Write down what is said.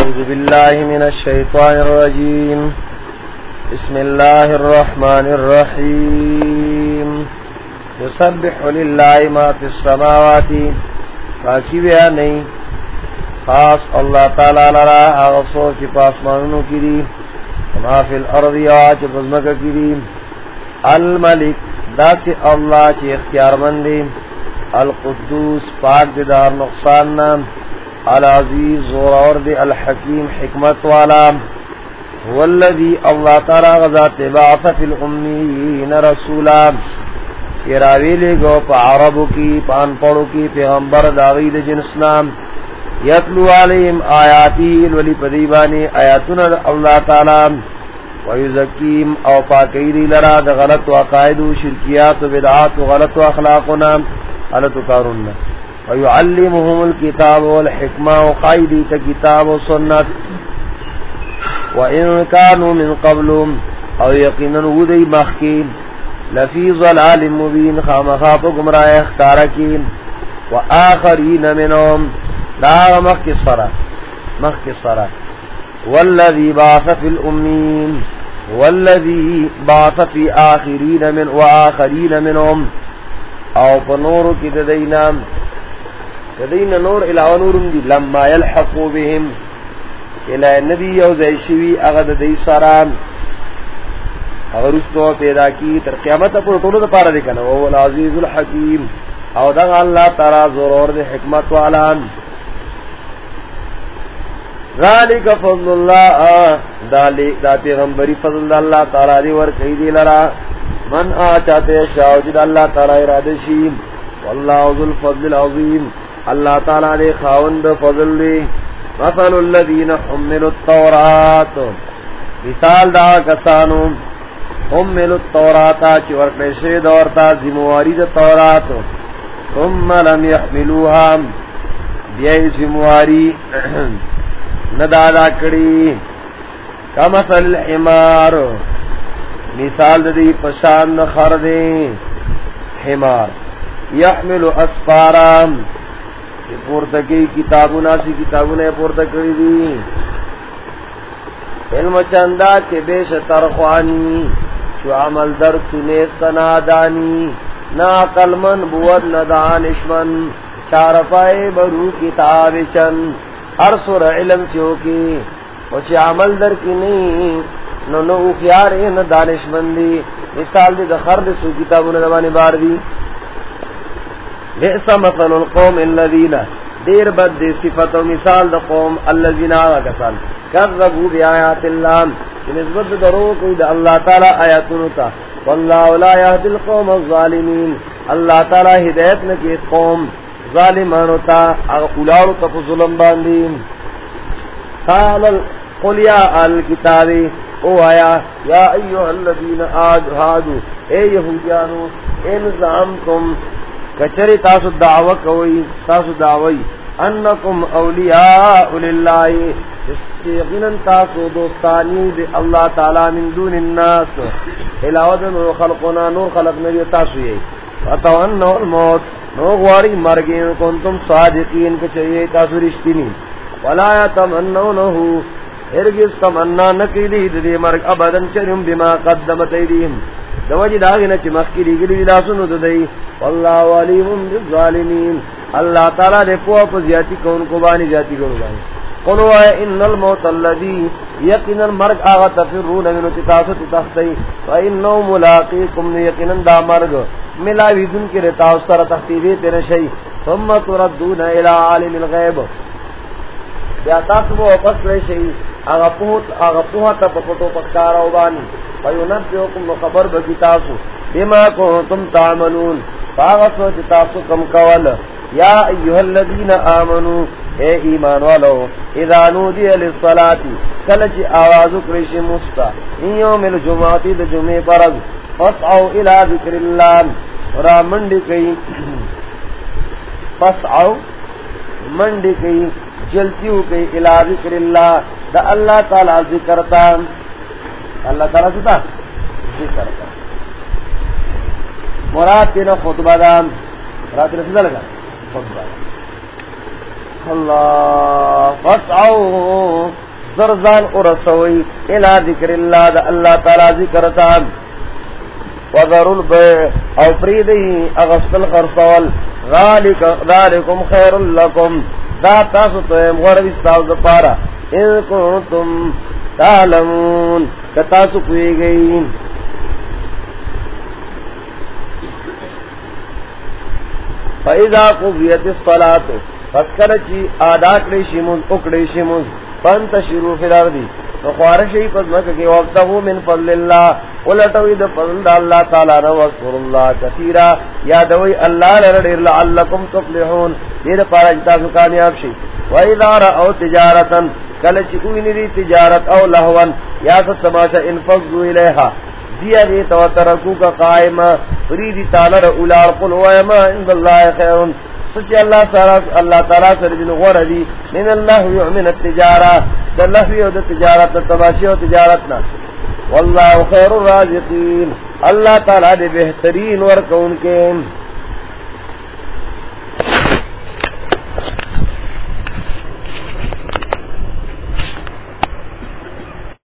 أعوذ بالله من الشيطان الرجيم. بسم الله الرحمن الرحيم. يسبح لله ما في السماوات فاکی بیانی خاص اللہ تعالی لرا آغصو چی پاسمانونو کی دی ما فی الارض آچ بزمک کی دی الملک دا سی اللہ چی اختیار مندی. القدوس پاک دیدار نقصان نام. العزیز زور دی الحکیم حکمت والا والذی اللہ تعالی غزات بعث فی الامیین رسولا۔ کہ راوی لے گو پا عربو کی پان پڑو کی پیغمبر داغید جنسنام یتلو علیہم آیاتی الولی پدیبانی آیاتنا اللہ تعالی۔ ویزکیم او پاکیری لرا دا غلط و عقائد و شرکیات و بدعات و غلط و اخلاقنا غلط و کارنا ويعلمهم الكتاب والحكمة وقائدي كتاب وسنة وإن كانوا من قبلهم أو يقينا وذي مخكين لفي ظلال مبين خامخاف قمراء اختاركين وآخرين منهم لا مخك الصلاة مخك الصلاة والذي بعث في الأمين، والذي بعث في آخرين من، وآخرين منهم. او پنورو کی ددینام دین نور علاوہ نورم دی، لما یلحقو بهم. الہ نبی او زیشوی اغد دی ساران اگر اس تو پیدا کی، تر قیامت پر طولو دا پارا دیکھنا. وہ العزیز الحکیم. او دا اللہ ترا ضرور دے حکمت والان ذالک فضل اللہ. دا پیغمبری فضل دا اللہ تعالی دی ورکی دی لرا. من آ چاہتے شاو جد اللہ تعالی ارادشیم واللہ ذو الفضل العظیم. اللہ تعالیٰ دے خاوند فضل دے مثل الذین حملوا التورات۔ مثال دا کسانو۔ حملوا التورات چی ورکلشے دورتا زمواری دا تورات۔ ثم لم يحملوها بیئی زمواری ندادا کری کمثل الحمار۔ مثال دی پشان خردیں حمار۔ یحمل اسفارام پورتکی کتابوں سی کتابوں نے پورتکڑی دی۔ علم چندا کے بے شتر خوانی جو عمل در تنے سنا دانی نا کلمن بود نہ دانشمن چار برو کتاب چن۔ ہر سر علم چوکی وچ عمل در کی نہیں نو نو خیار نہ دانشمندی۔ مثال دی دخر دی سو کتابوں نے زبانی بار دی۔ بئس مثل القوم الذين، دیر بد دی صفت و مثال دا قوم الذين آغا کذبوا بآیات اللہ. نسبت درو کوئی دا اللہ تعالی آیاتنو تا. واللہ لا يهد القوم الظالمین. اللہ تعالی ہدایت نکی قوم ظالمانو تا. اغا تا ظلم باندین. قال قل یا آل کتابی، او آیا، یا ایوہ الذین آج حادو اے یہودیانو ان زعمتم کچری تاسو دعوی کوئی تاسو دعوی، انکم اولیاء للہ استیقنن تاسو دوستانی دے اللہ تعالی من دون الناس. علاوہ نور خلقنا، نور خلق نبی تاسو یہ فتوانو الموت، نو غواری مرگین، کنتم صادقین، کچری تاسو رشتینی. ولا یتمنونہو ارگز تمنا نکی دید دی مرگ ابدن چرم بما قدمت ایدیم. دوجی داغی نچ مخی دی گلی دا سنو ددئی واللہ علیم بالظالمین. اللہ تعالی دے پو اپ زیادتی کون کو بانی زیادتی کون بانی. قلو اے ان الموت اللذی یقینا مرگ آغا تفرون منو تتاسو تتختی فا انو ملاقیکم یقینا دا مرگ. ملاوی دن کے رتاو سر تختی دیتے نشئی ثم تردون الى عالم الغیب. بیا تاسو بو پس لے شئی. آغا پوت آغا پوہتا پپٹو پکارا بانی. فینبئکم خبر بکی تاسو۔ بما کنتم تعملون۔ فاغسو چی تاسو کم کول۔ یا ایوہ الذین آمنو۔ اے ایمان والو، اذا نودی للصلاة کلچ آوازو کرش مستا ان یوم الجمعاتی دا جمعی پرز فسعو الى ذکر اللہ۔ را منڈی کئی۔ فسعو منڈی کئی۔ جلتیو کئی الى ذکر اللہ۔ دا اللہ تعالی ذکرتا اللہ تعالیٰ سے تھا۔ جی، مراد تین خطبہ دام مراد تین سے لگا۔ خطبہ۔ دام اللہ فسعو زرزان ارسوئی الى ذکر اللہ، دا اللہ تعالی ذکرتا وذر البیع۔ او پریدی اغسط الخرصول ذالکم خیر لکم۔ دا تاسو تو غرب استاو دا پارا۔ ان کنتم تعلمون کتاسو پوئی گئی فَإِذَا قُبِيَتِ الصَّلَاةُ فسکر چی آدا کڑی شیمون اکڑی شیمون پنت شروع فی الارضی فخوارشی پزمک کی وقتہو من فضل اللہ قلتوی دا فضل دا اللہ تعالی رو وقفر اللہ کثیرا. یادوی اللہ لردر لعلکم تفلحون. دیر پارا جتا سو کامیاب شی وَإِذَا رَأَوْ تِجَارَةً کلچ اوینی دی تجارت او لہوان، یا ستماشا انفضو الیہا دیا دی تو ترکو کا قائم، فریدی تالر اولار قل ویما اند اللہ خیرون۔ سچ اللہ سارا، اللہ تعالی سر دین غور دی، من اللہ یؤمن التجارہ۔ دلہ و تجارت تباشی و تجارت نہ والله خیر الرازقین۔ اللہ تعالی دے بہترین ور کون کے۔